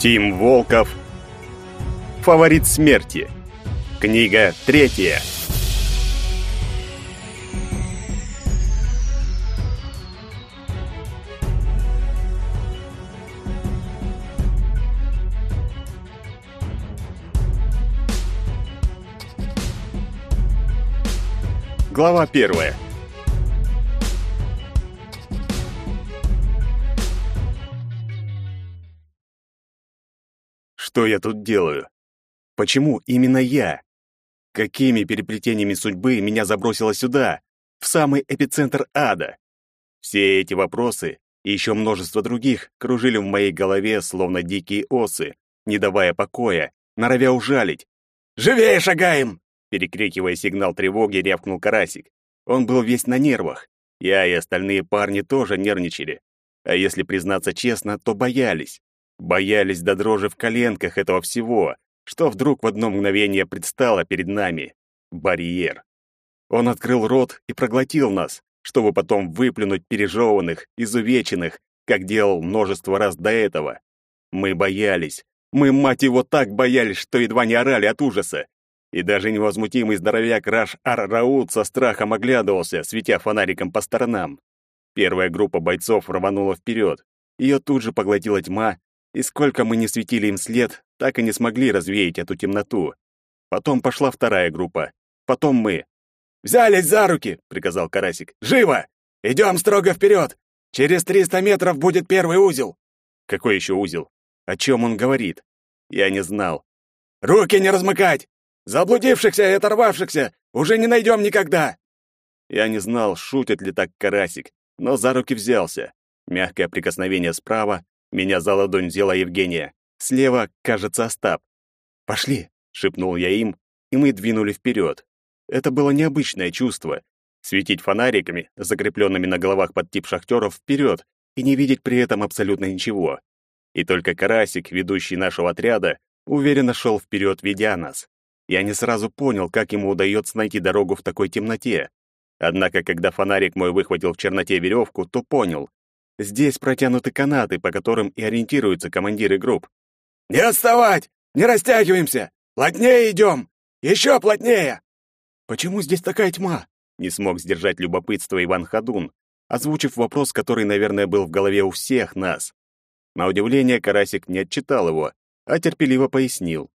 Тим Волков. Фаворит смерти. Книга третья. Глава первая. Что я тут делаю? Почему именно я? Какими переплетениями судьбы меня забросило сюда, в самый эпицентр ада? Все эти вопросы и еще множество других кружили в моей голове, словно дикие осы, не давая покоя, норовя ужалить. «Живее шагаем!» Перекрикивая сигнал тревоги, рявкнул Карасик. Он был весь на нервах. Я и остальные парни тоже нервничали. А если признаться честно, то боялись. Боялись до дрожи в коленках этого всего, что вдруг в одно мгновение предстало перед нами. Барьер. Он открыл рот и проглотил нас, чтобы потом выплюнуть пережеванных, изувеченных, как делал множество раз до этого. Мы боялись. Мы, мать его, так боялись, что едва не орали от ужаса. И даже невозмутимый здоровяк Раш Ар-Раут со страхом оглядывался, светя фонариком по сторонам. Первая группа бойцов рванула вперед. Ее тут же поглотила тьма, и сколько мы не светили им след, так и не смогли развеять эту темноту. Потом пошла вторая группа. Потом мы. «Взялись за руки!» — приказал Карасик. «Живо! Идем строго вперед! Через триста метров будет первый узел!» «Какой еще узел? О чем он говорит?» Я не знал. «Руки не размыкать! Заблудившихся и оторвавшихся уже не найдем никогда!» Я не знал, шутит ли так Карасик, но за руки взялся. Мягкое прикосновение справа, меня за ладонь взяла Евгения. Слева, кажется, Остап. «Пошли!» — шепнул я им, и мы двинули вперед. Это было необычное чувство. Светить фонариками, закрепленными на головах под тип шахтеров, вперед и не видеть при этом абсолютно ничего. И только Карасик, ведущий нашего отряда, уверенно шел вперед, ведя нас. Я не сразу понял, как ему удается найти дорогу в такой темноте. Однако, когда фонарик мой выхватил в черноте веревку, то понял. Здесь протянуты канаты, по которым и ориентируются командиры групп. «Не отставать! Не растягиваемся! Плотнее идем! Еще плотнее!» «Почему здесь такая тьма?» Не смог сдержать любопытство Иван Ходун, озвучив вопрос, который, наверное, был в голове у всех нас. На удивление Карасик не отчитал его, а терпеливо пояснил.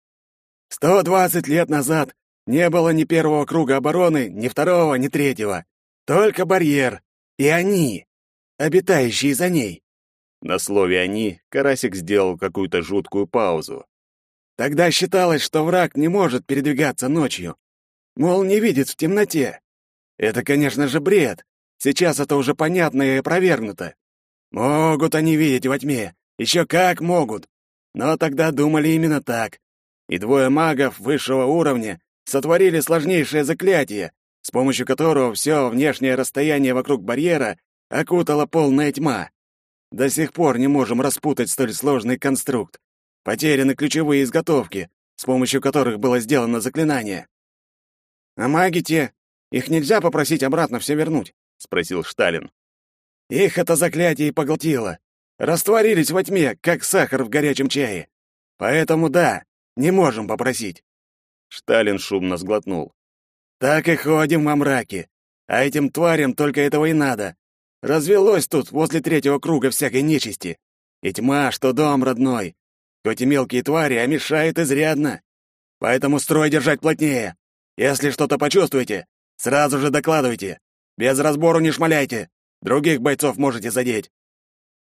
«Сто двадцать лет назад не было ни первого круга обороны, ни второго, ни третьего. Только барьер. И они обитающие за ней. На слове «они» Карасик сделал какую-то жуткую паузу. Тогда считалось, что враг не может передвигаться ночью. Мол, не видит в темноте. Это, конечно же, бред. Сейчас это уже понятно и опровергнуто. Могут они видеть во тьме. Еще как могут. Но тогда думали именно так. И двое магов высшего уровня сотворили сложнейшее заклятие, с помощью которого все внешнее расстояние вокруг барьера окутала полная тьма. До сих пор не можем распутать столь сложный конструкт. Потеряны ключевые изготовки, с помощью которых было сделано заклинание. «А маги те, их нельзя попросить обратно все вернуть?» — спросил Шталин. «Их это заклятие поглотило. Растворились во тьме, как сахар в горячем чае. Поэтому да, не можем попросить». Шталин шумно сглотнул. «Так и ходим во мраке. А этим тварям только этого и надо. Развелось тут возле третьего круга всякой нечисти. И тьма, что дом родной. Хоть и мелкие твари, а мешает изрядно. Поэтому строй держать плотнее. Если что-то почувствуете, сразу же докладывайте. Без разбору не шмаляйте. Других бойцов можете задеть.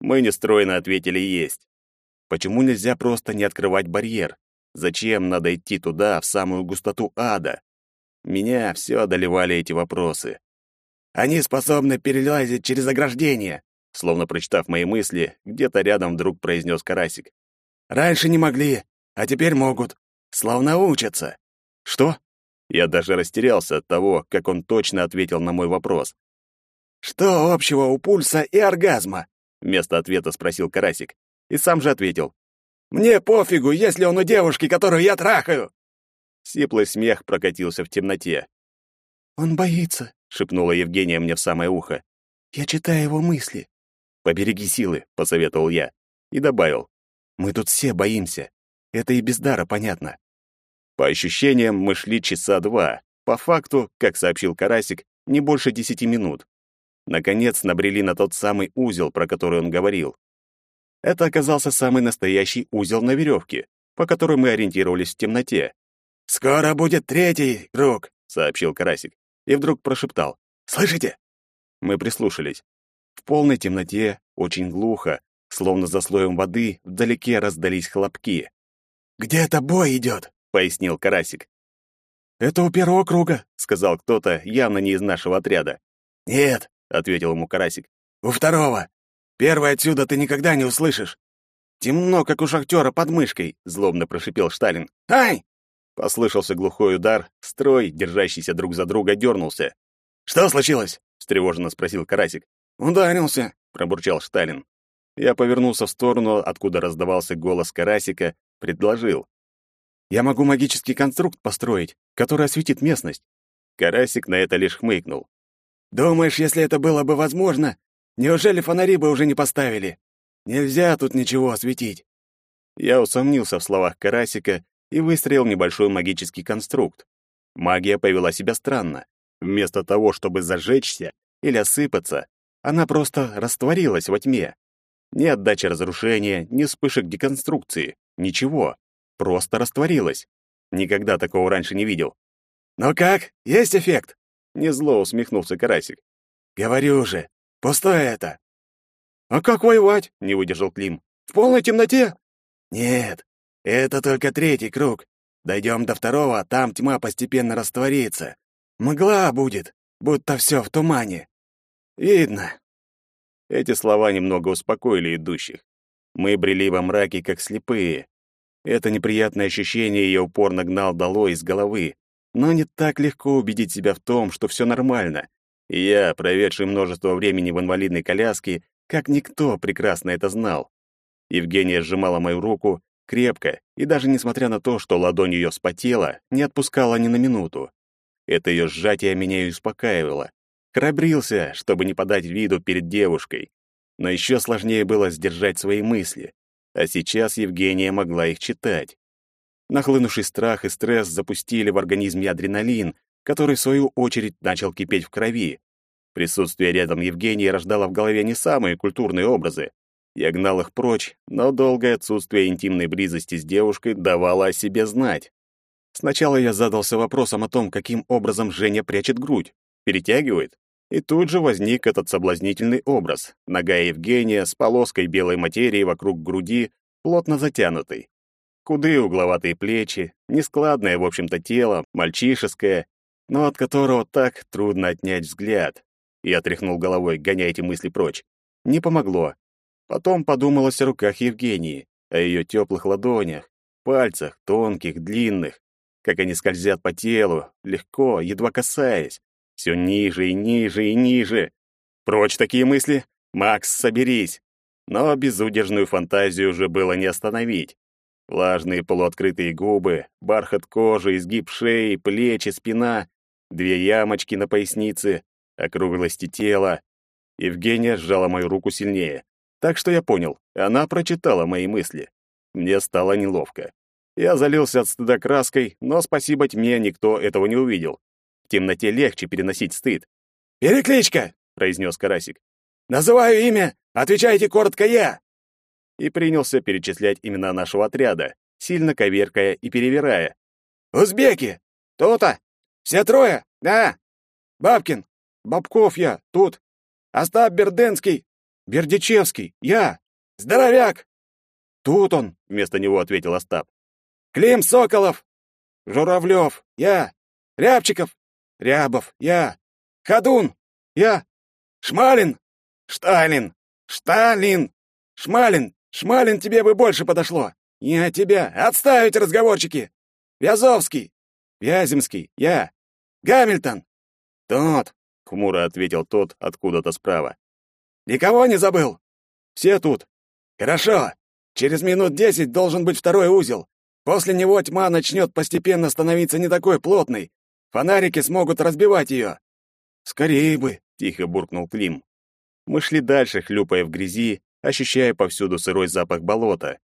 Мы нестройно ответили «есть». Почему нельзя просто не открывать барьер? Зачем надо идти туда, в самую густоту ада? Меня все одолевали эти вопросы. Они способны перелазить через ограждение, словно прочитав мои мысли, где-то рядом вдруг произнес Карасик. Раньше не могли, а теперь могут. Словно учатся. Что? Я даже растерялся от того, как он точно ответил на мой вопрос. Что общего у пульса и оргазма? Вместо ответа спросил Карасик. И сам же ответил. Мне пофигу, если он у девушки, которую я трахаю. Сиплый смех прокатился в темноте. Он боится, шепнула Евгения мне в самое ухо. Я читаю его мысли. Побереги силы, посоветовал я и добавил: Мы тут все боимся. Это и без дара понятно. По ощущениям, мы шли часа два. По факту, как сообщил Карасик, не больше десяти минут. Наконец набрели на тот самый узел, про который он говорил. Это оказался самый настоящий узел на веревке, по которой мы ориентировались в темноте. «Скоро будет третий круг», — сообщил Карасик, и вдруг прошептал. «Слышите?» Мы прислушались. В полной темноте, очень глухо, словно за слоем воды, вдалеке раздались хлопки. «Где-то бой идет», — пояснил Карасик. «Это у первого круга», — сказал кто-то, явно не из нашего отряда. «Нет», — ответил ему Карасик. «У второго. Первый отсюда ты никогда не услышишь». «Темно, как у шахтера под мышкой», — злобно прошипел Шталин. «Ай!» Послышался глухой удар, строй, держащийся друг за друга, дернулся. «Что случилось?» — встревоженно спросил Карасик. «Ударился», — пробурчал Шталин. Я повернулся в сторону, откуда раздавался голос Карасика, предложил. «Я могу магический конструкт построить, который осветит местность». Карасик на это лишь хмыкнул. «Думаешь, если это было бы возможно, неужели фонари бы уже не поставили? Нельзя тут ничего осветить». Я усомнился в словах Карасика и выстроил небольшой магический конструкт. Магия повела себя странно. Вместо того, чтобы зажечься или осыпаться, она просто растворилась во тьме. Ни отдачи разрушения, ни вспышек деконструкции. Ничего. Просто растворилась. Никогда такого раньше не видел. «Ну как, есть эффект?» Незло усмехнулся Карасик. «Говорю же, пустое это». «А как воевать?» — не выдержал Клим. «В полной темноте?» «Нет, это только третий круг. Дойдем до второго, там тьма постепенно растворится. Мгла будет, будто все в тумане. Видно, эти слова немного успокоили идущих. Мы брели во мраке, как слепые. Это неприятное ощущение я упорно гнал долой из головы. Но не так легко убедить себя в том, что все нормально. И я, проведший множество времени в инвалидной коляске, как никто прекрасно это знал. Евгения сжимала мою руку крепко, и даже несмотря на то, что ладонь ее спотела, не отпускала ни на минуту. Это ее сжатие меня и успокаивало. Храбрился, чтобы не подать виду перед девушкой. Но еще сложнее было сдержать свои мысли. А сейчас Евгения могла их читать. Нахлынувший страх и стресс запустили в организме адреналин, который, в свою очередь, начал кипеть в крови. Присутствие рядом Евгении рождало в голове не самые культурные образы. Я гнал их прочь, но долгое отсутствие интимной близости с девушкой давало о себе знать. Сначала я задался вопросом о том, каким образом Женя прячет грудь. Перетягивает? И тут же возник этот соблазнительный образ. Нога Евгения с полоской белой материи вокруг груди, плотно затянутой. Худые угловатые плечи, нескладное, в общем-то, тело, мальчишеское, но от которого так трудно отнять взгляд. Я тряхнул головой, гоняя эти мысли прочь. Не помогло. Потом подумалось о руках Евгении, о ее теплых ладонях, пальцах, тонких, длинных, как они скользят по телу, легко, едва касаясь, все ниже и ниже и ниже. Прочь такие мысли. Макс, соберись. Но безудержную фантазию уже было не остановить. Влажные полуоткрытые губы, бархат кожи, изгиб шеи, плечи, спина, две ямочки на пояснице, округлости тела. Евгения сжала мою руку сильнее. Так что я понял, она прочитала мои мысли. Мне стало неловко. Я залился от стыда краской, но спасибо тьме никто этого не увидел темноте легче переносить стыд. «Перекличка!» — произнес Карасик. «Называю имя, отвечайте коротко я!» И принялся перечислять имена нашего отряда, сильно коверкая и перевирая. «Узбеки! То-то! Все трое! Да! Бабкин! Бабков я! Тут! Остап Берденский! Бердичевский! Я! Здоровяк!» «Тут он!» — вместо него ответил Остап. «Клим Соколов! Журавлев! Я! Рябчиков! Рябов, я. Ходун, я. Шмалин, Шталин, Шталин, Шмалин, Шмалин тебе бы больше подошло. Я тебя. Отставить разговорчики. Вязовский, Вяземский, я. Гамильтон. Тот, хмуро ответил тот откуда-то справа. Никого не забыл? Все тут. Хорошо. Через минут десять должен быть второй узел. После него тьма начнет постепенно становиться не такой плотной, Фонарики смогут разбивать ее!» «Скорее бы!» — тихо буркнул Клим. Мы шли дальше, хлюпая в грязи, ощущая повсюду сырой запах болота.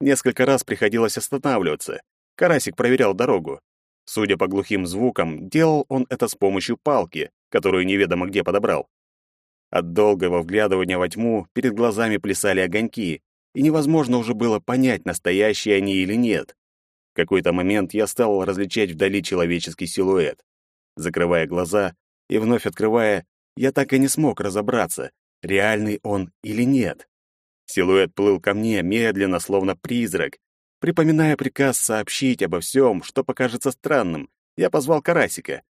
Несколько раз приходилось останавливаться. Карасик проверял дорогу. Судя по глухим звукам, делал он это с помощью палки, которую неведомо где подобрал. От долгого вглядывания во тьму перед глазами плясали огоньки, и невозможно уже было понять, настоящие они или нет. В какой-то момент я стал различать вдали человеческий силуэт. Закрывая глаза и вновь открывая, я так и не смог разобраться, реальный он или нет. Силуэт плыл ко мне медленно, словно призрак. Припоминая приказ сообщить обо всем, что покажется странным, я позвал Карасика.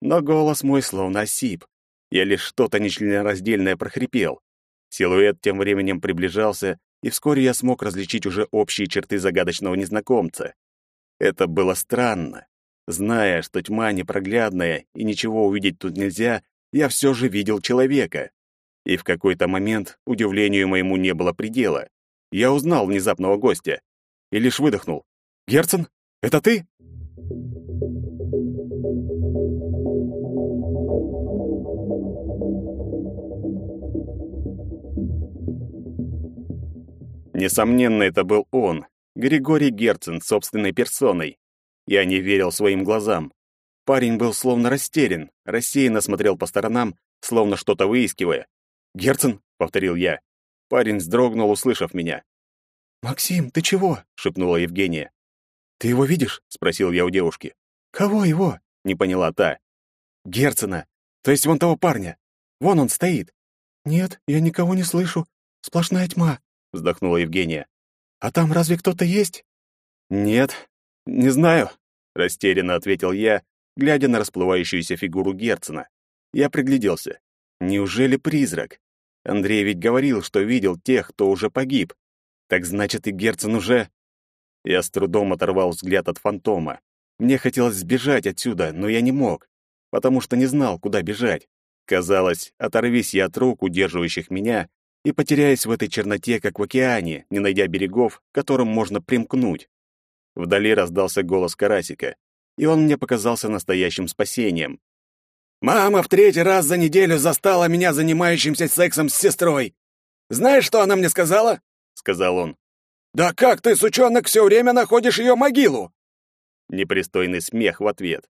Но голос мой словно осип. Я лишь что-то нечленораздельное прохрипел. Силуэт тем временем приближался, и вскоре я смог различить уже общие черты загадочного незнакомца. Это было странно. Зная, что тьма непроглядная и ничего увидеть тут нельзя, я все же видел человека. И в какой-то момент удивлению моему не было предела. Я узнал внезапного гостя и лишь выдохнул. «Герцен, это ты?» Несомненно, это был он, Григорий Герцен, собственной персоной. Я не верил своим глазам. Парень был словно растерян, рассеянно смотрел по сторонам, словно что-то выискивая. «Герцен?» — повторил я. Парень вздрогнул, услышав меня. «Максим, ты чего?» — шепнула Евгения. «Ты его видишь?» — спросил я у девушки. «Кого его?» — не поняла та. «Герцена, то есть вон того парня. Вон он стоит». «Нет, я никого не слышу. Сплошная тьма вздохнула Евгения. А там разве кто-то есть? Нет, не знаю, растерянно ответил я, глядя на расплывающуюся фигуру Герцена. Я пригляделся. Неужели призрак? Андрей ведь говорил, что видел тех, кто уже погиб. Так значит, и Герцен уже... Я с трудом оторвал взгляд от фантома. Мне хотелось сбежать отсюда, но я не мог, потому что не знал, куда бежать. Казалось, оторвись я от рук, удерживающих меня, и потеряясь в этой черноте, как в океане, не найдя берегов, к которым можно примкнуть. Вдали раздался голос Карасика, и он мне показался настоящим спасением. «Мама в третий раз за неделю застала меня занимающимся сексом с сестрой. Знаешь, что она мне сказала?» — сказал он. «Да как ты, сучонок, все время находишь ее могилу?» Непристойный смех в ответ.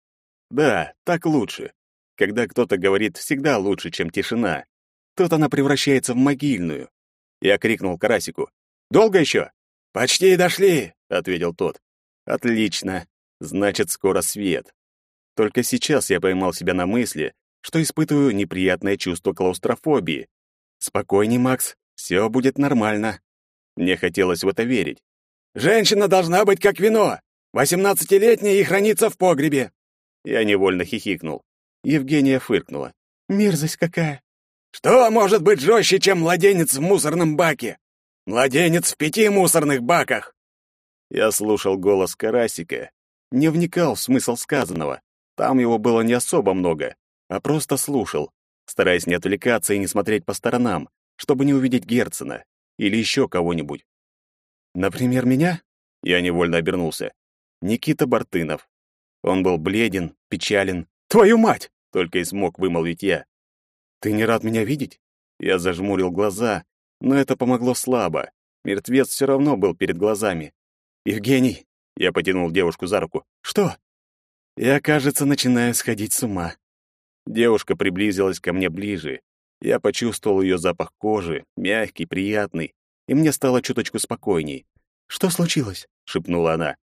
«Да, так лучше. Когда кто-то говорит, всегда лучше, чем тишина. Тут она превращается в могильную. Я крикнул Карасику. «Долго еще?» «Почти дошли», — ответил тот. «Отлично. Значит, скоро свет». Только сейчас я поймал себя на мысли, что испытываю неприятное чувство клаустрофобии. «Спокойней, Макс, все будет нормально». Мне хотелось в это верить. «Женщина должна быть как вино, восемнадцатилетняя и хранится в погребе». Я невольно хихикнул. Евгения фыркнула. «Мерзость какая! Что может быть жестче, чем младенец в мусорном баке? Младенец в пяти мусорных баках!» Я слушал голос Карасика, не вникал в смысл сказанного. Там его было не особо много, а просто слушал, стараясь не отвлекаться и не смотреть по сторонам, чтобы не увидеть Герцена или еще кого-нибудь. Например, меня? Я невольно обернулся. Никита Бартынов. Он был бледен, печален. «Твою мать!» — только и смог вымолвить я. «Ты не рад меня видеть?» Я зажмурил глаза, но это помогло слабо. Мертвец все равно был перед глазами. «Евгений!» Я потянул девушку за руку. «Что?» «Я, кажется, начинаю сходить с ума». Девушка приблизилась ко мне ближе. Я почувствовал ее запах кожи, мягкий, приятный, и мне стало чуточку спокойней. «Что случилось?» — шепнула она.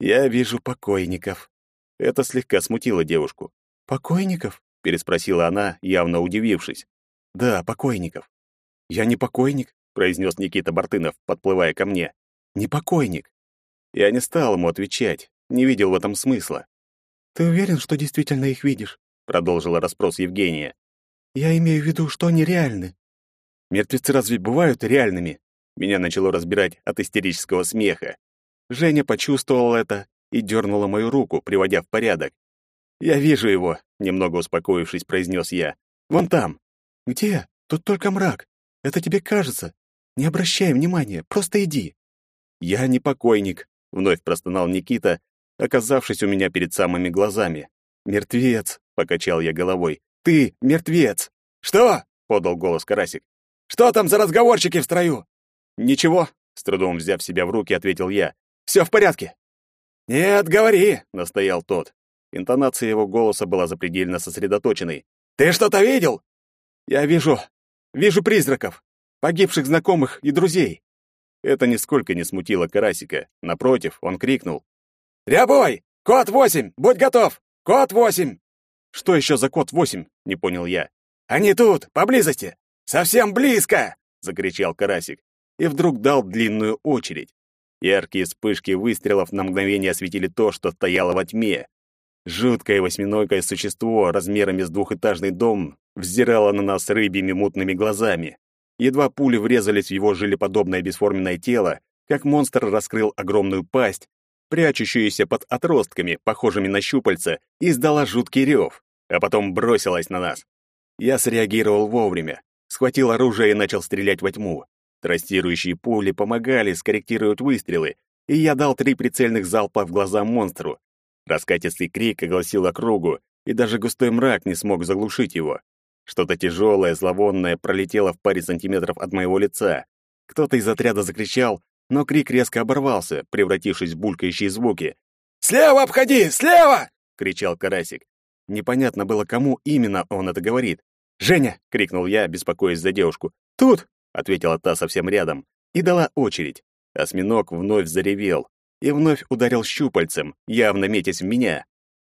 «Я вижу покойников». Это слегка смутило девушку. «Покойников?» переспросила она, явно удивившись. Да, покойников. Я не покойник, произнес Никита Бартынов, подплывая ко мне. Не покойник. Я не стал ему отвечать, не видел в этом смысла. Ты уверен, что действительно их видишь? продолжила расспрос Евгения. Я имею в виду, что они реальны. Мертвецы разве бывают реальными? Меня начало разбирать от истерического смеха. Женя почувствовала это и дернула мою руку, приводя в порядок. «Я вижу его», — немного успокоившись, произнес я. «Вон там». «Где? Тут только мрак. Это тебе кажется. Не обращай внимания, просто иди». «Я не покойник», — вновь простонал Никита, оказавшись у меня перед самыми глазами. «Мертвец», — покачал я головой. «Ты мертвец!» «Что?» — подал голос Карасик. «Что там за разговорчики в строю?» «Ничего», С трудом взяв себя в руки, ответил я. «Все в порядке!» «Нет, говори!» — настоял тот. Интонация его голоса была запредельно сосредоточенной. «Ты что-то видел?» «Я вижу... вижу призраков, погибших знакомых и друзей». Это нисколько не смутило Карасика. Напротив, он крикнул. «Рябой! Код восемь! Будь готов! Код восемь!» «Что еще за код восемь?» — не понял я. «Они тут, поблизости! Совсем близко!» — закричал Карасик. И вдруг дал длинную очередь. Яркие вспышки выстрелов на мгновение осветили то, что стояло во тьме. Жуткое восьминогое существо размерами с двухэтажный дом взирало на нас рыбьими мутными глазами. Едва пули врезались в его жилеподобное бесформенное тело, как монстр раскрыл огромную пасть, прячущуюся под отростками, похожими на щупальца, и издала жуткий рев, а потом бросилась на нас. Я среагировал вовремя, схватил оружие и начал стрелять во тьму. Трассирующие пули помогали скорректировать выстрелы, и я дал три прицельных залпа в глаза монстру. Раскатистый крик огласил округу, и даже густой мрак не смог заглушить его. Что-то тяжелое, зловонное пролетело в паре сантиметров от моего лица. Кто-то из отряда закричал, но крик резко оборвался, превратившись в булькающие звуки. «Слева обходи! Слева!» — кричал Карасик. Непонятно было, кому именно он это говорит. «Женя!» — крикнул я, беспокоясь за девушку. «Тут!» — ответила та совсем рядом и дала очередь. Осьминог вновь заревел и вновь ударил щупальцем, явно метясь в меня.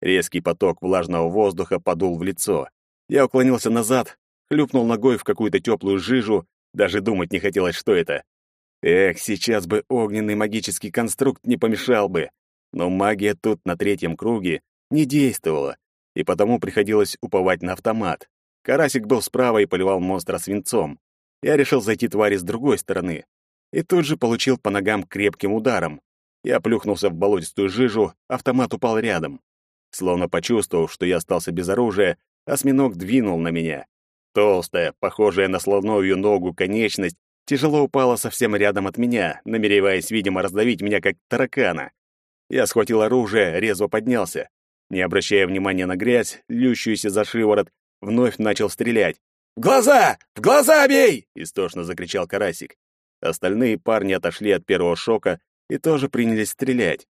Резкий поток влажного воздуха подул в лицо. Я уклонился назад, хлюпнул ногой в какую-то теплую жижу, даже думать не хотелось, что это. Эх, сейчас бы огненный магический конструкт не помешал бы. Но магия тут на третьем круге не действовала, и потому приходилось уповать на автомат. Карасик был справа и поливал монстра свинцом. Я решил зайти твари с другой стороны. И тут же получил по ногам крепким ударом. Я плюхнулся в болотистую жижу, автомат упал рядом. Словно почувствовав, что я остался без оружия, осьминог двинул на меня. Толстая, похожая на слоновью ногу конечность тяжело упала совсем рядом от меня, намереваясь, видимо, раздавить меня как таракана. Я схватил оружие, резво поднялся. Не обращая внимания на грязь, льющуюся за шиворот, вновь начал стрелять. «В глаза! В глаза бей!» — истошно закричал Карасик. Остальные парни отошли от первого шока и тоже принялись стрелять.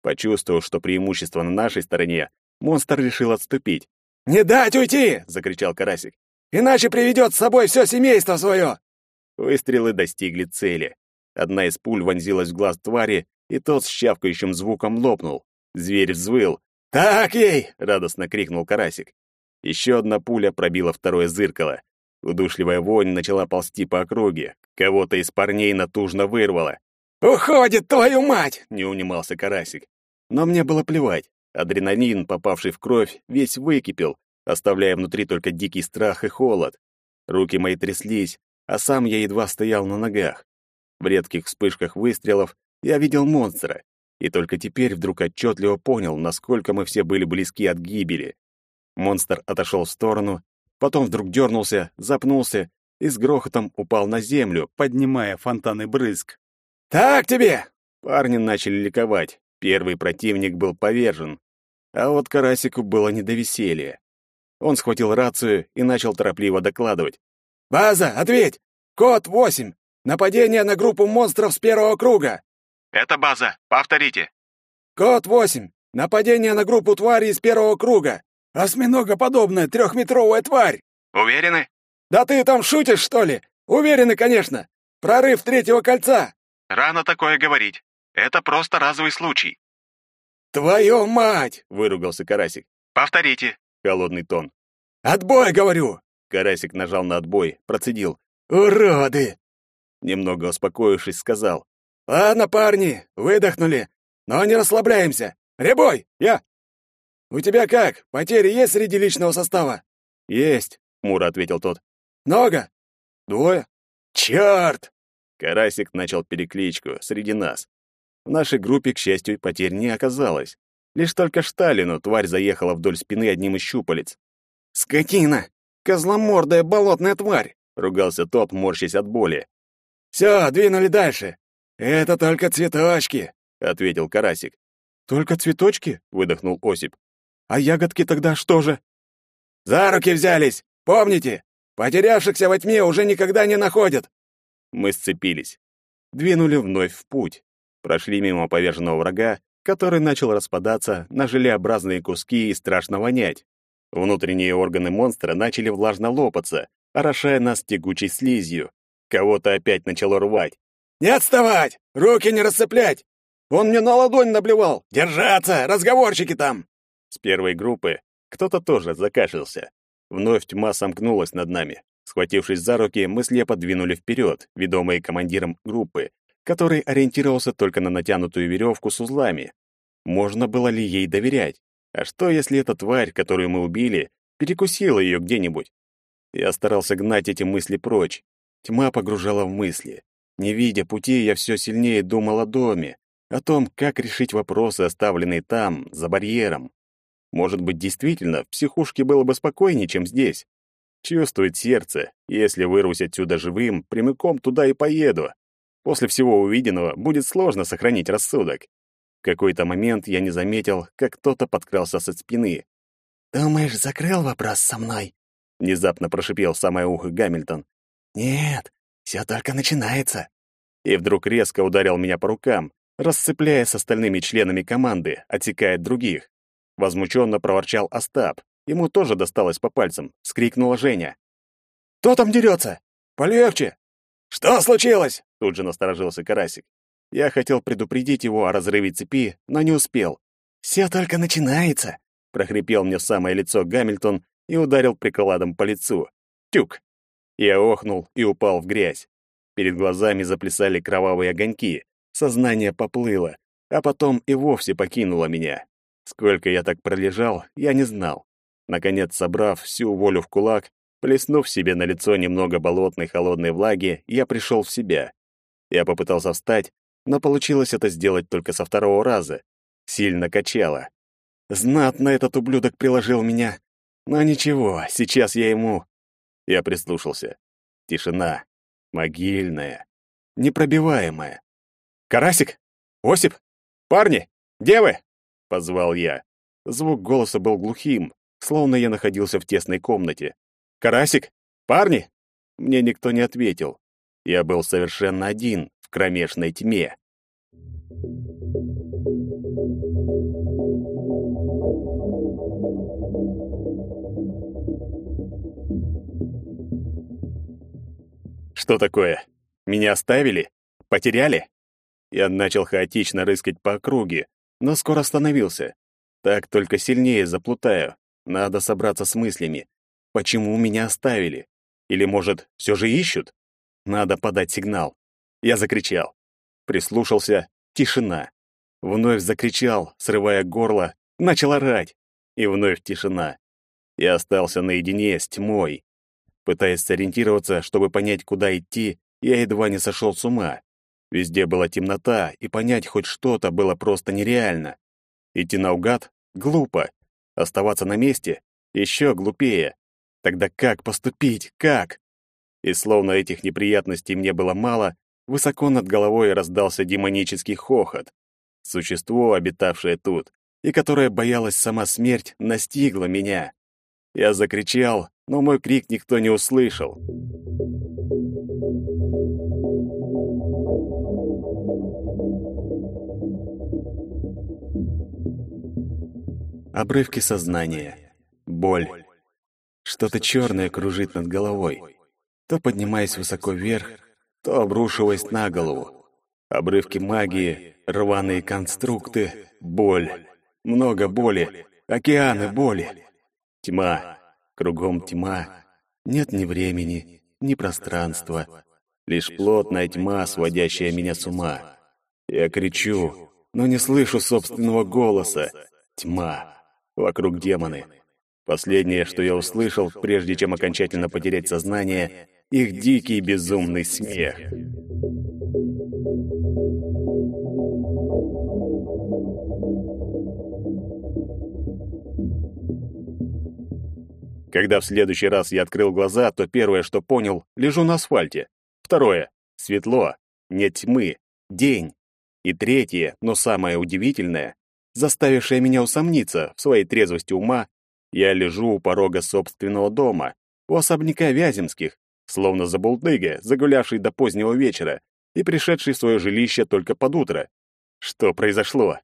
Почувствовав, что преимущество на нашей стороне, монстр решил отступить. «Не дать уйти!» — закричал Карасик. «Иначе приведет с собой все семейство свое!» Выстрелы достигли цели. Одна из пуль вонзилась в глаз твари, и тот с щавкающим звуком лопнул. Зверь взвыл. «Так ей!» — радостно крикнул Карасик. Еще одна пуля пробила второе зыркало. Удушливая вонь начала ползти по округе. Кого-то из парней натужно вырвало. «Уходит, твою мать!» — не унимался Карасик. Но мне было плевать. Адреналин, попавший в кровь, весь выкипел, оставляя внутри только дикий страх и холод. Руки мои тряслись, а сам я едва стоял на ногах. В редких вспышках выстрелов я видел монстра, и только теперь вдруг отчетливо понял, насколько мы все были близки от гибели. Монстр отошел в сторону, потом вдруг дернулся, запнулся и с грохотом упал на землю, поднимая фонтаны брызг. «Так тебе!» Парни начали ликовать. Первый противник был повержен. А вот Карасику было не до веселья. Он схватил рацию и начал торопливо докладывать. «База, ответь! Код 8! Нападение на группу монстров с первого круга!» «Это база. Повторите». «Код 8! Нападение на группу тварей из первого круга! Осьминогоподобная трехметровая тварь!» «Уверены?» «Да ты там шутишь, что ли? Уверены, конечно! Прорыв третьего кольца!» «Рано такое говорить. Это просто разовый случай». «Твою мать!» — выругался Карасик. «Повторите». Холодный тон. «Отбой, говорю!» Карасик нажал на отбой, процедил. «Уроды!» Немного успокоившись, сказал. «Ладно, парни, выдохнули, но не расслабляемся. Рябой, я!» «У тебя как, потери есть среди личного состава?» «Есть», — хмуро ответил тот. «Много?» «Двое». «Чёрт!» Карасик начал перекличку среди нас. В нашей группе, к счастью, потерь не оказалось. Лишь только Шталину тварь заехала вдоль спины одним из щупалец. «Скотина! Козломордая болотная тварь!» — ругался тот, морщась от боли. «Все, двинули дальше. Это только цветочки», — ответил Карасик. «Только цветочки?» — выдохнул Осип. «А ягодки тогда что же?» «За руки взялись! Помните, потерявшихся во тьме уже никогда не находят!» Мы сцепились. двинули вновь в путь. Прошли мимо поверженного врага, который начал распадаться на желеобразные куски и страшно вонять. Внутренние органы монстра начали влажно лопаться, орошая нас тягучей слизью. Кого-то опять начало рвать. «Не отставать! Руки не расцеплять! Он мне на ладонь наблевал! Держаться! Разговорчики там!» С первой группы кто-то тоже закашлялся. Вновь тьма сомкнулась над нами. Схватившись за руки, мы слепо двинули вперед, ведомые командиром группы, который ориентировался только на натянутую веревку с узлами. Можно было ли ей доверять? А что, если эта тварь, которую мы убили, перекусила ее где-нибудь? Я старался гнать эти мысли прочь. Тьма погружала в мысли. Не видя пути, я все сильнее думал о доме, о том, как решить вопросы, оставленные там, за барьером. Может быть, действительно, в психушке было бы спокойнее, чем здесь. Чувствует сердце. Если вырвусь отсюда живым, прямиком туда и поеду. После всего увиденного будет сложно сохранить рассудок. В какой-то момент я не заметил, как кто-то подкрался со спины. «Думаешь, закрыл вопрос со мной?» — внезапно прошипел в самое ухо Гамильтон. «Нет, все только начинается». И вдруг резко ударил меня по рукам, расцепляя с остальными членами команды, отсекая других. Возмущенно проворчал Остап. Ему тоже досталось по пальцам. Скрикнула Женя. «Кто там дерется? Полегче!» «Что случилось?» Тут же насторожился Карасик. Я хотел предупредить его о разрыве цепи, но не успел. «Все только начинается!» прохрипел мне в самое лицо Гамильтон и ударил прикладом по лицу. Тюк! Я охнул и упал в грязь. Перед глазами заплясали кровавые огоньки, сознание поплыло, а потом и вовсе покинуло меня. Сколько я так пролежал, я не знал. Наконец, собрав всю волю в кулак, плеснув себе на лицо немного болотной холодной влаги, я пришел в себя. Я попытался встать, но получилось это сделать только со второго раза. Сильно качало. Знатно этот ублюдок приложил меня. Но ничего, сейчас я ему... Я прислушался. Тишина. Могильная. Непробиваемая. «Карасик! Осип! Парни! Девы!» — позвал я. Звук голоса был глухим, словно я находился в тесной комнате. «Карасик! Парни!» Мне никто не ответил. Я был совершенно один в кромешной тьме. Что такое? Меня оставили? Потеряли? Я начал хаотично рыскать по округе, но скоро остановился. Так только сильнее заплутаю. Надо собраться с мыслями. Почему меня оставили? Или, может, все же ищут? Надо подать сигнал. Я закричал. Прислушался. Тишина. Вновь закричал, срывая горло. Начал орать. И вновь тишина. Я остался наедине с тьмой. Пытаясь сориентироваться, чтобы понять, куда идти, я едва не сошел с ума. Везде была темнота, и понять хоть что-то было просто нереально. Идти наугад — глупо. Оставаться на месте — еще глупее. Тогда как поступить? Как? И словно этих неприятностей мне было мало, высоко над головой раздался демонический хохот. Существо, обитавшее тут, и которое боялось сама смерть, настигло меня. Я закричал, но мой крик никто не услышал. Обрывки сознания. Боль. Что-то черное кружит над головой, то поднимаясь высоко вверх, то обрушиваясь на голову. Обрывки магии, рваные конструкты, боль. Много боли, океаны боли. Тьма. Кругом тьма. Нет ни времени, ни пространства. Лишь плотная тьма, сводящая меня с ума. Я кричу, но не слышу собственного голоса. Тьма. Вокруг демоны. Последнее, что я услышал, прежде чем окончательно потерять сознание, их дикий безумный смех. Когда в следующий раз я открыл глаза, то первое, что понял, лежу на асфальте. Второе — светло, нет тьмы, день. И третье, но самое удивительное, заставившая меня усомниться в своей трезвости ума, я лежу у порога собственного дома, у особняка Вяземских, словно забулдыга, загулявший до позднего вечера, и пришедший в свое жилище только под утро. Что произошло?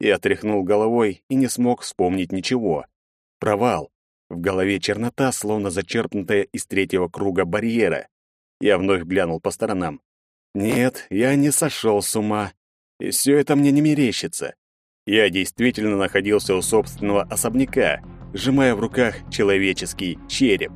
Я тряхнул головой и не смог вспомнить ничего. Провал. В голове чернота, словно зачерпнутая из третьего круга барьера. Я вновь глянул по сторонам. Нет, я не сошел с ума. И все это мне не мерещится. Я действительно находился у собственного особняка, сжимая в руках человеческий череп.